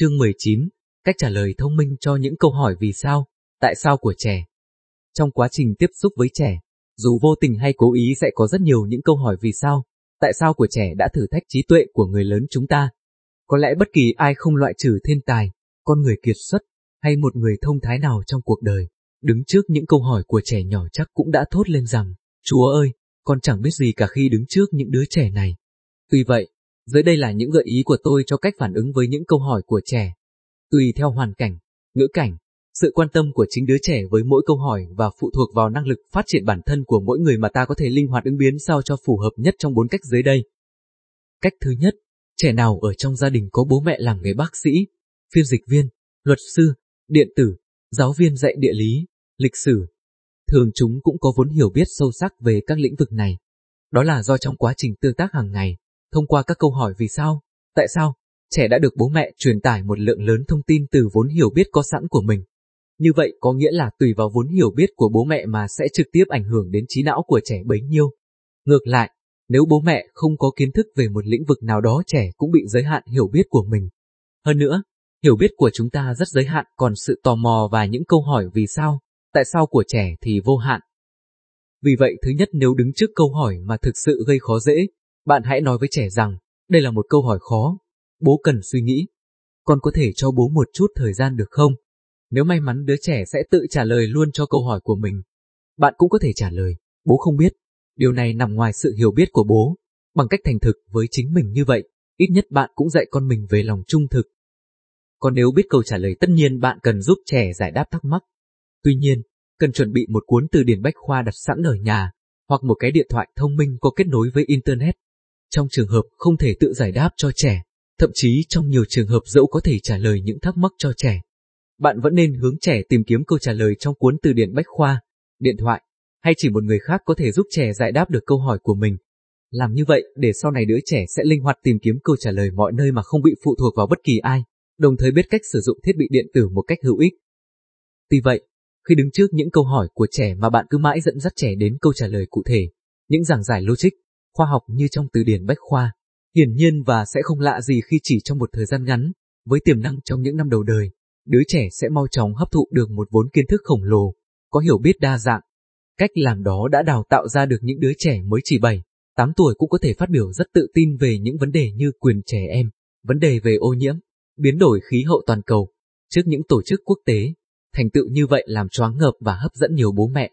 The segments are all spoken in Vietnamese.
Chương 19. Cách trả lời thông minh cho những câu hỏi vì sao, tại sao của trẻ. Trong quá trình tiếp xúc với trẻ, dù vô tình hay cố ý sẽ có rất nhiều những câu hỏi vì sao, tại sao của trẻ đã thử thách trí tuệ của người lớn chúng ta. Có lẽ bất kỳ ai không loại trừ thiên tài, con người kiệt xuất, hay một người thông thái nào trong cuộc đời, đứng trước những câu hỏi của trẻ nhỏ chắc cũng đã thốt lên rằng, Chúa ơi, con chẳng biết gì cả khi đứng trước những đứa trẻ này. Tuy vậy, dưới đây là những gợi ý của tôi cho cách phản ứng với những câu hỏi của trẻ. Tùy theo hoàn cảnh, ngữ cảnh, sự quan tâm của chính đứa trẻ với mỗi câu hỏi và phụ thuộc vào năng lực phát triển bản thân của mỗi người mà ta có thể linh hoạt ứng biến sao cho phù hợp nhất trong bốn cách dưới đây. Cách thứ nhất, trẻ nào ở trong gia đình có bố mẹ làm nghề bác sĩ, phiên dịch viên, luật sư, điện tử, giáo viên dạy địa lý, lịch sử. Thường chúng cũng có vốn hiểu biết sâu sắc về các lĩnh vực này. Đó là do trong quá trình tương tác hàng ngày, thông qua các câu hỏi vì sao, tại sao, trẻ đã được bố mẹ truyền tải một lượng lớn thông tin từ vốn hiểu biết có sẵn của mình. Như vậy có nghĩa là tùy vào vốn hiểu biết của bố mẹ mà sẽ trực tiếp ảnh hưởng đến trí não của trẻ bấy nhiêu. Ngược lại, nếu bố mẹ không có kiến thức về một lĩnh vực nào đó trẻ cũng bị giới hạn hiểu biết của mình. Hơn nữa, hiểu biết của chúng ta rất giới hạn còn sự tò mò và những câu hỏi vì sao, tại sao của trẻ thì vô hạn. Vì vậy thứ nhất nếu đứng trước câu hỏi mà thực sự gây khó dễ, bạn hãy nói với trẻ rằng, đây là một câu hỏi khó, bố cần suy nghĩ. Con có thể cho bố một chút thời gian được không? Nếu may mắn đứa trẻ sẽ tự trả lời luôn cho câu hỏi của mình. Bạn cũng có thể trả lời, bố không biết. Điều này nằm ngoài sự hiểu biết của bố. Bằng cách thành thực với chính mình như vậy, ít nhất bạn cũng dạy con mình về lòng trung thực. Còn nếu biết câu trả lời tất nhiên bạn cần giúp trẻ giải đáp thắc mắc. Tuy nhiên, cần chuẩn bị một cuốn từ điển bách khoa đặt sẵn ở nhà, hoặc một cái điện thoại thông minh có kết nối với Internet. Trong trường hợp không thể tự giải đáp cho trẻ, thậm chí trong nhiều trường hợp dẫu có thể trả lời những thắc mắc cho trẻ, bạn vẫn nên hướng trẻ tìm kiếm câu trả lời trong cuốn từ điển bách khoa, điện thoại, hay chỉ một người khác có thể giúp trẻ giải đáp được câu hỏi của mình. Làm như vậy để sau này đứa trẻ sẽ linh hoạt tìm kiếm câu trả lời mọi nơi mà không bị phụ thuộc vào bất kỳ ai, đồng thời biết cách sử dụng thiết bị điện tử một cách hữu ích. Tuy vậy, khi đứng trước những câu hỏi của trẻ mà bạn cứ mãi dẫn dắt trẻ đến câu trả lời cụ thể, những giảng giải logic, khoa học như trong từ điển bách khoa, hiển nhiên và sẽ không lạ gì khi chỉ trong một thời gian ngắn, với tiềm năng trong những năm đầu đời, đứa trẻ sẽ mau chóng hấp thụ được một vốn kiến thức khổng lồ, có hiểu biết đa dạng. Cách làm đó đã đào tạo ra được những đứa trẻ mới chỉ 7, 8 tuổi cũng có thể phát biểu rất tự tin về những vấn đề như quyền trẻ em, vấn đề về ô nhiễm, biến đổi khí hậu toàn cầu, trước những tổ chức quốc tế. Thành tựu như vậy làm choáng ngợp và hấp dẫn nhiều bố mẹ.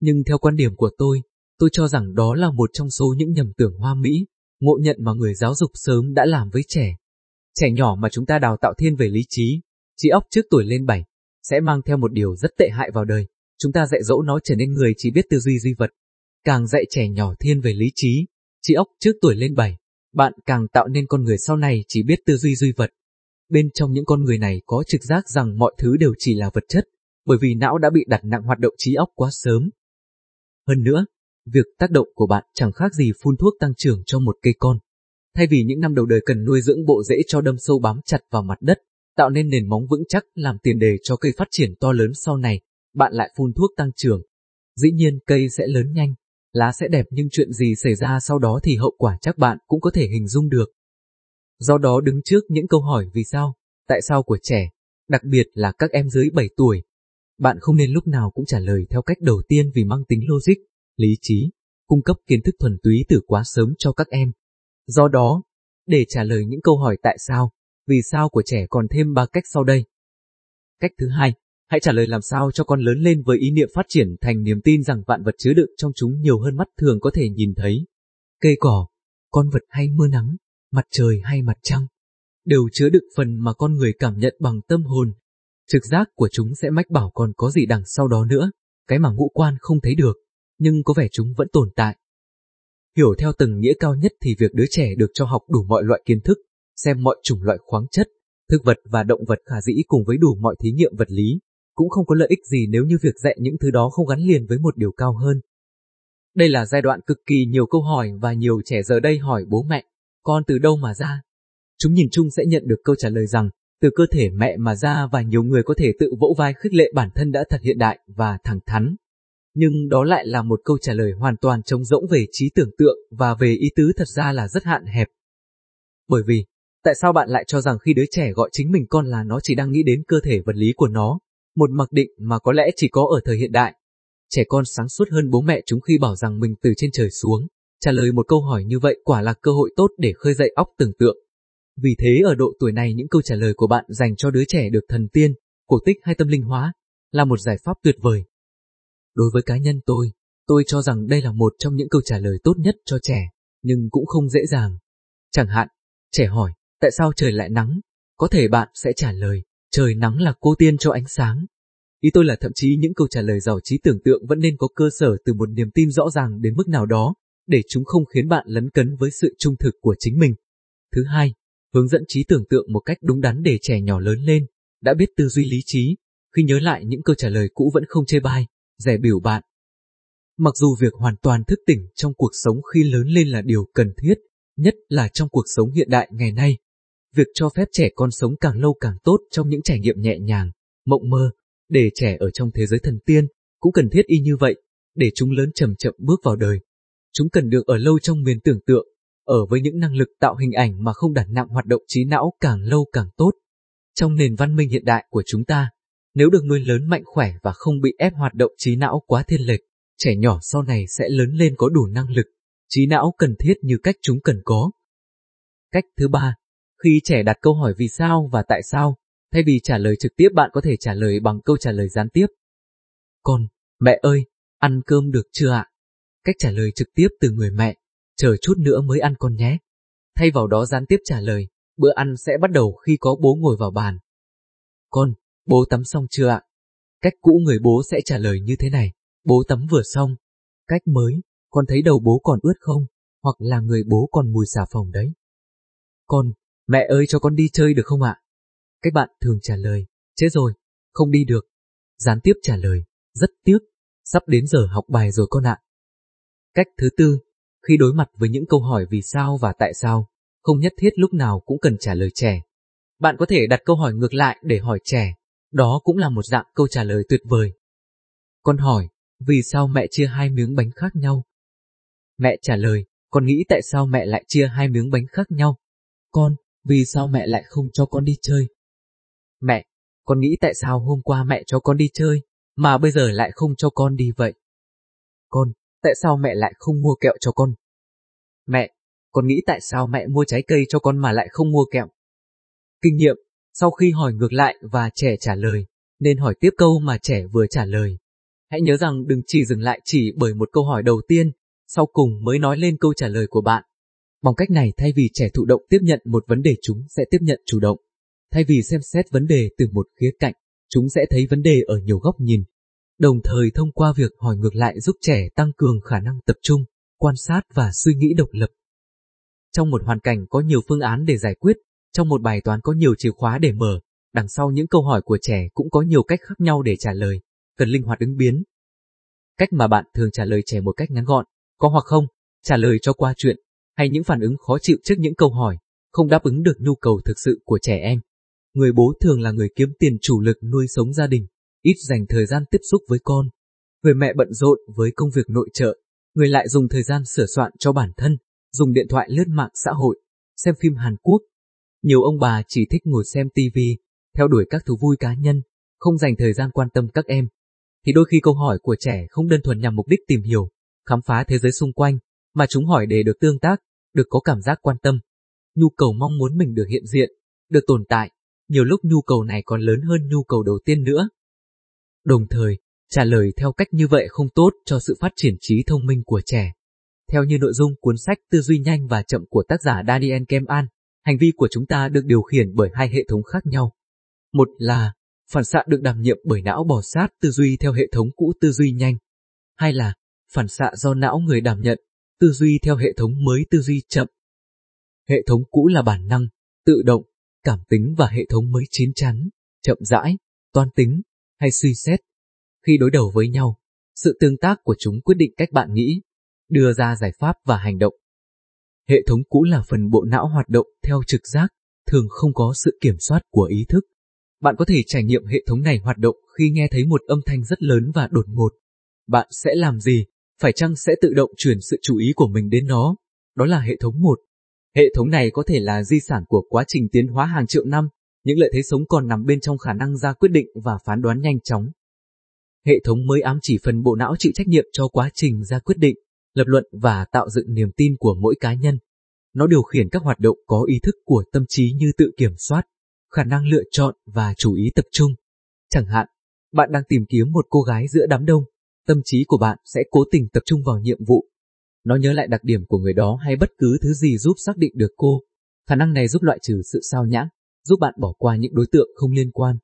Nhưng theo quan điểm của tôi, tôi cho rằng đó là một trong số những nhầm tưởng hoa mỹ, ngộ nhận mà người giáo dục sớm đã làm với trẻ. Trẻ nhỏ mà chúng ta đào tạo thiên về lý trí, trí óc trước tuổi lên 7, sẽ mang theo một điều rất tệ hại vào đời. Chúng ta dạy dỗ nó trở nên người chỉ biết tư duy duy vật. Càng dạy trẻ nhỏ thiên về lý trí, trí óc trước tuổi lên 7, bạn càng tạo nên con người sau này chỉ biết tư duy duy vật. Bên trong những con người này có trực giác rằng mọi thứ đều chỉ là vật chất, bởi vì não đã bị đặt nặng hoạt động trí óc quá sớm. Hơn nữa, việc tác động của bạn chẳng khác gì phun thuốc tăng trưởng cho một cây con. Thay vì những năm đầu đời cần nuôi dưỡng bộ rễ cho đâm sâu bám chặt vào mặt đất, tạo nên nền móng vững chắc làm tiền đề cho cây phát triển to lớn sau này, bạn lại phun thuốc tăng trưởng. Dĩ nhiên cây sẽ lớn nhanh, lá sẽ đẹp nhưng chuyện gì xảy ra sau đó thì hậu quả chắc bạn cũng có thể hình dung được. Do đó đứng trước những câu hỏi vì sao, tại sao của trẻ, đặc biệt là các em dưới 7 tuổi, bạn không nên lúc nào cũng trả lời theo cách đầu tiên vì mang tính logic, lý trí, cung cấp kiến thức thuần túy từ quá sớm cho các em. Do đó, để trả lời những câu hỏi tại sao, vì sao của trẻ còn thêm ba cách sau đây. Cách thứ hai, hãy trả lời làm sao cho con lớn lên với ý niệm phát triển thành niềm tin rằng vạn vật chứa đựng trong chúng nhiều hơn mắt thường có thể nhìn thấy. Cây cỏ, con vật hay mưa nắng, mặt trời hay mặt trăng, đều chứa đựng phần mà con người cảm nhận bằng tâm hồn. Trực giác của chúng sẽ mách bảo còn có gì đằng sau đó nữa, cái mà ngũ quan không thấy được, nhưng có vẻ chúng vẫn tồn tại. Hiểu theo từng nghĩa cao nhất thì việc đứa trẻ được cho học đủ mọi loại kiến thức, xem mọi chủng loại khoáng chất, thực vật và động vật khả dĩ cùng với đủ mọi thí nghiệm vật lý, cũng không có lợi ích gì nếu như việc dạy những thứ đó không gắn liền với một điều cao hơn. Đây là giai đoạn cực kỳ nhiều câu hỏi và nhiều trẻ giờ đây hỏi bố mẹ, con từ đâu mà ra? Chúng nhìn chung sẽ nhận được câu trả lời rằng, từ cơ thể mẹ mà ra và nhiều người có thể tự vỗ vai khích lệ bản thân đã thật hiện đại và thẳng thắn. Nhưng đó lại là một câu trả lời hoàn toàn trống rỗng về trí tưởng tượng và về ý tứ thật ra là rất hạn hẹp. Bởi vì, Tại sao bạn lại cho rằng khi đứa trẻ gọi chính mình con là nó chỉ đang nghĩ đến cơ thể vật lý của nó, một mặc định mà có lẽ chỉ có ở thời hiện đại. Trẻ con sáng suốt hơn bố mẹ chúng khi bảo rằng mình từ trên trời xuống, trả lời một câu hỏi như vậy quả là cơ hội tốt để khơi dậy óc tưởng tượng. Vì thế ở độ tuổi này những câu trả lời của bạn dành cho đứa trẻ được thần tiên, cổ tích hay tâm linh hóa là một giải pháp tuyệt vời. Đối với cá nhân tôi, tôi cho rằng đây là một trong những câu trả lời tốt nhất cho trẻ, nhưng cũng không dễ dàng. Chẳng hạn, trẻ hỏi, tại sao trời lại nắng? Có thể bạn sẽ trả lời, trời nắng là cô tiên cho ánh sáng. Ý tôi là thậm chí những câu trả lời giàu trí tưởng tượng vẫn nên có cơ sở từ một niềm tin rõ ràng đến mức nào đó, để chúng không khiến bạn lấn cấn với sự trung thực của chính mình. Thứ hai, hướng dẫn trí tưởng tượng một cách đúng đắn để trẻ nhỏ lớn lên, đã biết tư duy lý trí, khi nhớ lại những câu trả lời cũ vẫn không chê bai, rẻ biểu bạn. Mặc dù việc hoàn toàn thức tỉnh trong cuộc sống khi lớn lên là điều cần thiết, nhất là trong cuộc sống hiện đại ngày nay. Việc cho phép trẻ con sống càng lâu càng tốt trong những trải nghiệm nhẹ nhàng, mộng mơ, để trẻ ở trong thế giới thần tiên, cũng cần thiết y như vậy, để chúng lớn chậm chậm bước vào đời. Chúng cần được ở lâu trong miền tưởng tượng, ở với những năng lực tạo hình ảnh mà không đặt nặng hoạt động trí não càng lâu càng tốt. Trong nền văn minh hiện đại của chúng ta, nếu được nuôi lớn mạnh khỏe và không bị ép hoạt động trí não quá thiên lệch, trẻ nhỏ sau này sẽ lớn lên có đủ năng lực, trí não cần thiết như cách chúng cần có. Cách thứ ba, khi trẻ đặt câu hỏi vì sao và tại sao, thay vì trả lời trực tiếp bạn có thể trả lời bằng câu trả lời gián tiếp. Con, mẹ ơi, ăn cơm được chưa ạ? Cách trả lời trực tiếp từ người mẹ, chờ chút nữa mới ăn con nhé. Thay vào đó gián tiếp trả lời, bữa ăn sẽ bắt đầu khi có bố ngồi vào bàn. Con, bố tắm xong chưa ạ? Cách cũ người bố sẽ trả lời như thế này, bố tắm vừa xong. Cách mới, con thấy đầu bố còn ướt không? Hoặc là người bố còn mùi xà phòng đấy. Con, mẹ ơi cho con đi chơi được không ạ? Cách bạn thường trả lời, chết rồi, không đi được. Gián tiếp trả lời, rất tiếc, sắp đến giờ học bài rồi con ạ. Cách thứ tư, khi đối mặt với những câu hỏi vì sao và tại sao, không nhất thiết lúc nào cũng cần trả lời trẻ. Bạn có thể đặt câu hỏi ngược lại để hỏi trẻ, đó cũng là một dạng câu trả lời tuyệt vời. Con hỏi, vì sao mẹ chia hai miếng bánh khác nhau? Mẹ trả lời, con nghĩ tại sao mẹ lại chia hai miếng bánh khác nhau? Con, vì sao mẹ lại không cho con đi chơi? Mẹ, con nghĩ tại sao hôm qua mẹ cho con đi chơi, mà bây giờ lại không cho con đi vậy? Con, tại sao mẹ lại không mua kẹo cho con? Mẹ, con nghĩ tại sao mẹ mua trái cây cho con mà lại không mua kẹo? Kinh nghiệm, sau khi hỏi ngược lại và trẻ trả lời, nên hỏi tiếp câu mà trẻ vừa trả lời. Hãy nhớ rằng đừng chỉ dừng lại chỉ bởi một câu hỏi đầu tiên, sau cùng mới nói lên câu trả lời của bạn. Bằng cách này thay vì trẻ thụ động tiếp nhận một vấn đề chúng sẽ tiếp nhận chủ động. Thay vì xem xét vấn đề từ một khía cạnh, chúng sẽ thấy vấn đề ở nhiều góc nhìn. Đồng thời thông qua việc hỏi ngược lại giúp trẻ tăng cường khả năng tập trung, quan sát và suy nghĩ độc lập. Trong một hoàn cảnh có nhiều phương án để giải quyết, trong một bài toán có nhiều chìa khóa để mở, đằng sau những câu hỏi của trẻ cũng có nhiều cách khác nhau để trả lời, cần linh hoạt ứng biến. Cách mà bạn thường trả lời trẻ một cách ngắn gọn, có hoặc không, trả lời cho qua chuyện, hay những phản ứng khó chịu trước những câu hỏi, không đáp ứng được nhu cầu thực sự của trẻ em. Người bố thường là người kiếm tiền chủ lực nuôi sống gia đình, ít dành thời gian tiếp xúc với con. Người mẹ bận rộn với công việc nội trợ, người lại dùng thời gian sửa soạn cho bản thân, dùng điện thoại lướt mạng xã hội, xem phim Hàn Quốc. Nhiều ông bà chỉ thích ngồi xem TV, theo đuổi các thú vui cá nhân, không dành thời gian quan tâm các em. Thì đôi khi câu hỏi của trẻ không đơn thuần nhằm mục đích tìm hiểu, khám phá thế giới xung quanh, mà chúng hỏi để được tương tác, được có cảm giác quan tâm. Nhu cầu mong muốn mình được hiện diện, được tồn tại, nhiều lúc nhu cầu này còn lớn hơn nhu cầu đầu tiên nữa. Đồng thời, trả lời theo cách như vậy không tốt cho sự phát triển trí thông minh của trẻ. Theo như nội dung cuốn sách Tư duy nhanh và chậm của tác giả Daniel Keman, hành vi của chúng ta được điều khiển bởi hai hệ thống khác nhau. Một là phản xạ được đảm nhiệm bởi não bò sát tư duy theo hệ thống cũ tư duy nhanh. Hai là phản xạ do não người đảm nhận, tư duy theo hệ thống mới tư duy chậm. Hệ thống cũ là bản năng, tự động, cảm tính và hệ thống mới chín chắn, chậm rãi, toan tính hay suy xét. Khi đối đầu với nhau, sự tương tác của chúng quyết định cách bạn nghĩ, đưa ra giải pháp và hành động. Hệ thống cũ là phần bộ não hoạt động theo trực giác, thường không có sự kiểm soát của ý thức. Bạn có thể trải nghiệm hệ thống này hoạt động khi nghe thấy một âm thanh rất lớn và đột ngột. Bạn sẽ làm gì? Phải chăng sẽ tự động chuyển sự chú ý của mình đến nó? Đó là hệ thống 1. Hệ thống này có thể là di sản của quá trình tiến hóa hàng triệu năm, những lợi thế sống còn nằm bên trong khả năng ra quyết định và phán đoán nhanh chóng. Hệ thống mới ám chỉ phần bộ não chịu trách nhiệm cho quá trình ra quyết định, lập luận và tạo dựng niềm tin của mỗi cá nhân. Nó điều khiển các hoạt động có ý thức của tâm trí như tự kiểm soát, khả năng lựa chọn và chú ý tập trung. Chẳng hạn, bạn đang tìm kiếm một cô gái giữa đám đông, tâm trí của bạn sẽ cố tình tập trung vào nhiệm vụ. Nó nhớ lại đặc điểm của người đó hay bất cứ thứ gì giúp xác định được cô. Khả năng này giúp loại trừ sự sao nhãng, giúp bạn bỏ qua những đối tượng không liên quan.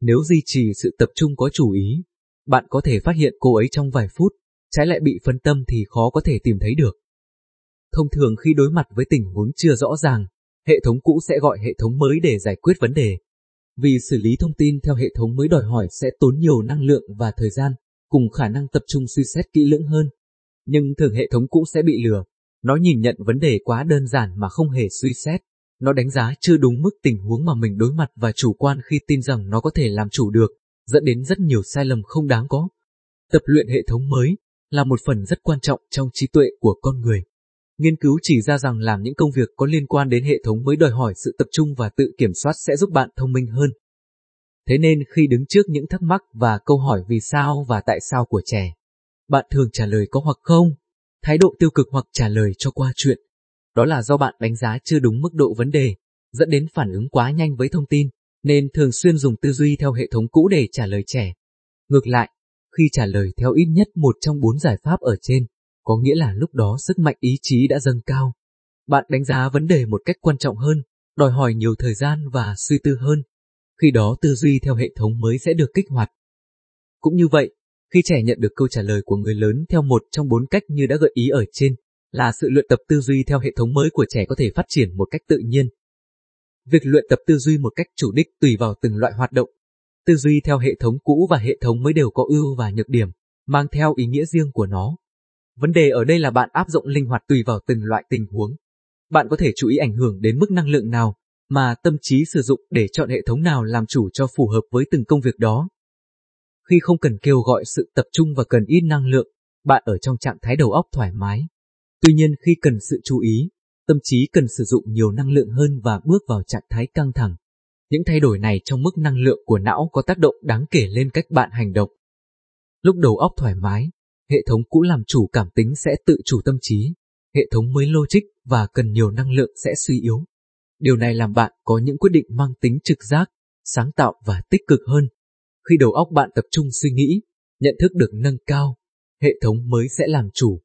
Nếu duy trì sự tập trung có chủ ý, bạn có thể phát hiện cô ấy trong vài phút, trái lại bị phân tâm thì khó có thể tìm thấy được. Thông thường khi đối mặt với tình huống chưa rõ ràng, hệ thống cũ sẽ gọi hệ thống mới để giải quyết vấn đề. Vì xử lý thông tin theo hệ thống mới đòi hỏi sẽ tốn nhiều năng lượng và thời gian, cùng khả năng tập trung suy xét kỹ lưỡng hơn. Nhưng thường hệ thống cũ sẽ bị lừa, nó nhìn nhận vấn đề quá đơn giản mà không hề suy xét. Nó đánh giá chưa đúng mức tình huống mà mình đối mặt và chủ quan khi tin rằng nó có thể làm chủ được, dẫn đến rất nhiều sai lầm không đáng có. Tập luyện hệ thống mới là một phần rất quan trọng trong trí tuệ của con người. Nghiên cứu chỉ ra rằng làm những công việc có liên quan đến hệ thống mới đòi hỏi sự tập trung và tự kiểm soát sẽ giúp bạn thông minh hơn. Thế nên khi đứng trước những thắc mắc và câu hỏi vì sao và tại sao của trẻ, bạn thường trả lời có hoặc không, thái độ tiêu cực hoặc trả lời cho qua chuyện. Đó là do bạn đánh giá chưa đúng mức độ vấn đề, dẫn đến phản ứng quá nhanh với thông tin, nên thường xuyên dùng tư duy theo hệ thống cũ để trả lời trẻ. Ngược lại, khi trả lời theo ít nhất một trong bốn giải pháp ở trên, có nghĩa là lúc đó sức mạnh ý chí đã dâng cao. Bạn đánh giá vấn đề một cách quan trọng hơn, đòi hỏi nhiều thời gian và suy tư hơn. Khi đó tư duy theo hệ thống mới sẽ được kích hoạt. Cũng như vậy, khi trẻ nhận được câu trả lời của người lớn theo một trong bốn cách như đã gợi ý ở trên, là sự luyện tập tư duy theo hệ thống mới của trẻ có thể phát triển một cách tự nhiên. Việc luyện tập tư duy một cách chủ đích tùy vào từng loại hoạt động. Tư duy theo hệ thống cũ và hệ thống mới đều có ưu và nhược điểm, mang theo ý nghĩa riêng của nó. Vấn đề ở đây là bạn áp dụng linh hoạt tùy vào từng loại tình huống. Bạn có thể chú ý ảnh hưởng đến mức năng lượng nào mà tâm trí sử dụng để chọn hệ thống nào làm chủ cho phù hợp với từng công việc đó. Khi không cần kêu gọi sự tập trung và cần ít năng lượng, bạn ở trong trạng thái đầu óc thoải mái. Tuy nhiên khi cần sự chú ý, tâm trí cần sử dụng nhiều năng lượng hơn và bước vào trạng thái căng thẳng. Những thay đổi này trong mức năng lượng của não có tác động đáng kể lên cách bạn hành động. Lúc đầu óc thoải mái, hệ thống cũ làm chủ cảm tính sẽ tự chủ tâm trí, hệ thống mới logic và cần nhiều năng lượng sẽ suy yếu. Điều này làm bạn có những quyết định mang tính trực giác, sáng tạo và tích cực hơn. Khi đầu óc bạn tập trung suy nghĩ, nhận thức được nâng cao, hệ thống mới sẽ làm chủ.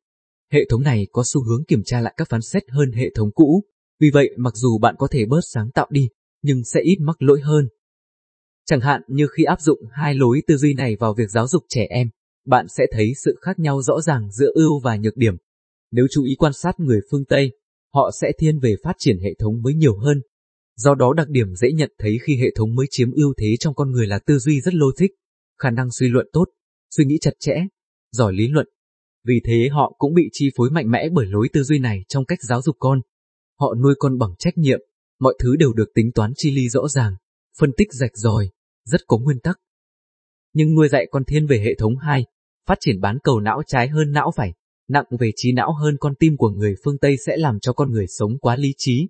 Hệ thống này có xu hướng kiểm tra lại các phán xét hơn hệ thống cũ, vì vậy mặc dù bạn có thể bớt sáng tạo đi, nhưng sẽ ít mắc lỗi hơn. Chẳng hạn như khi áp dụng hai lối tư duy này vào việc giáo dục trẻ em, bạn sẽ thấy sự khác nhau rõ ràng giữa ưu và nhược điểm. Nếu chú ý quan sát người phương Tây, họ sẽ thiên về phát triển hệ thống mới nhiều hơn. Do đó đặc điểm dễ nhận thấy khi hệ thống mới chiếm ưu thế trong con người là tư duy rất logic, khả năng suy luận tốt, suy nghĩ chặt chẽ, giỏi lý luận. Vì thế họ cũng bị chi phối mạnh mẽ bởi lối tư duy này trong cách giáo dục con. Họ nuôi con bằng trách nhiệm, mọi thứ đều được tính toán chi ly rõ ràng, phân tích rạch ròi, rất có nguyên tắc. Nhưng nuôi dạy con thiên về hệ thống 2, phát triển bán cầu não trái hơn não phải, nặng về trí não hơn con tim của người phương Tây sẽ làm cho con người sống quá lý trí.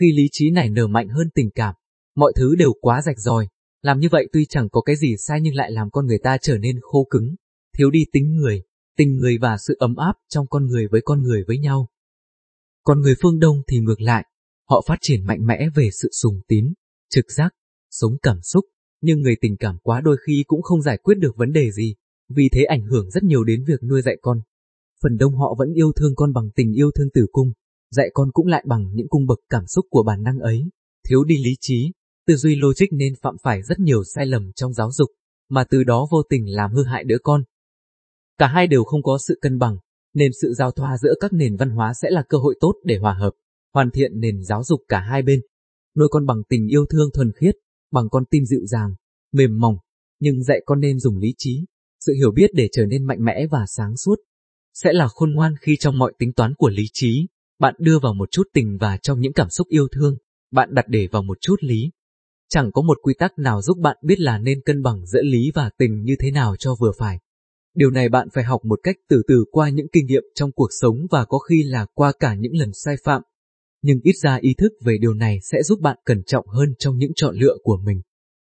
Khi lý trí này nở mạnh hơn tình cảm, mọi thứ đều quá rạch ròi, làm như vậy tuy chẳng có cái gì sai nhưng lại làm con người ta trở nên khô cứng, thiếu đi tính người, tình người và sự ấm áp trong con người với con người với nhau. Còn người phương Đông thì ngược lại, họ phát triển mạnh mẽ về sự sùng tín, trực giác, sống cảm xúc, nhưng người tình cảm quá đôi khi cũng không giải quyết được vấn đề gì, vì thế ảnh hưởng rất nhiều đến việc nuôi dạy con. Phần đông họ vẫn yêu thương con bằng tình yêu thương tử cung, dạy con cũng lại bằng những cung bậc cảm xúc của bản năng ấy, thiếu đi lý trí, tư duy logic nên phạm phải rất nhiều sai lầm trong giáo dục, mà từ đó vô tình làm hư hại đứa con. Cả hai đều không có sự cân bằng, nên sự giao thoa giữa các nền văn hóa sẽ là cơ hội tốt để hòa hợp, hoàn thiện nền giáo dục cả hai bên. Nuôi con bằng tình yêu thương thuần khiết, bằng con tim dịu dàng, mềm mỏng, nhưng dạy con nên dùng lý trí, sự hiểu biết để trở nên mạnh mẽ và sáng suốt. Sẽ là khôn ngoan khi trong mọi tính toán của lý trí, bạn đưa vào một chút tình và trong những cảm xúc yêu thương, bạn đặt để vào một chút lý. Chẳng có một quy tắc nào giúp bạn biết là nên cân bằng giữa lý và tình như thế nào cho vừa phải. Điều này bạn phải học một cách từ từ qua những kinh nghiệm trong cuộc sống và có khi là qua cả những lần sai phạm nhưng ít ra ý thức về điều này sẽ giúp bạn cẩn trọng hơn trong những chọn lựa của mình.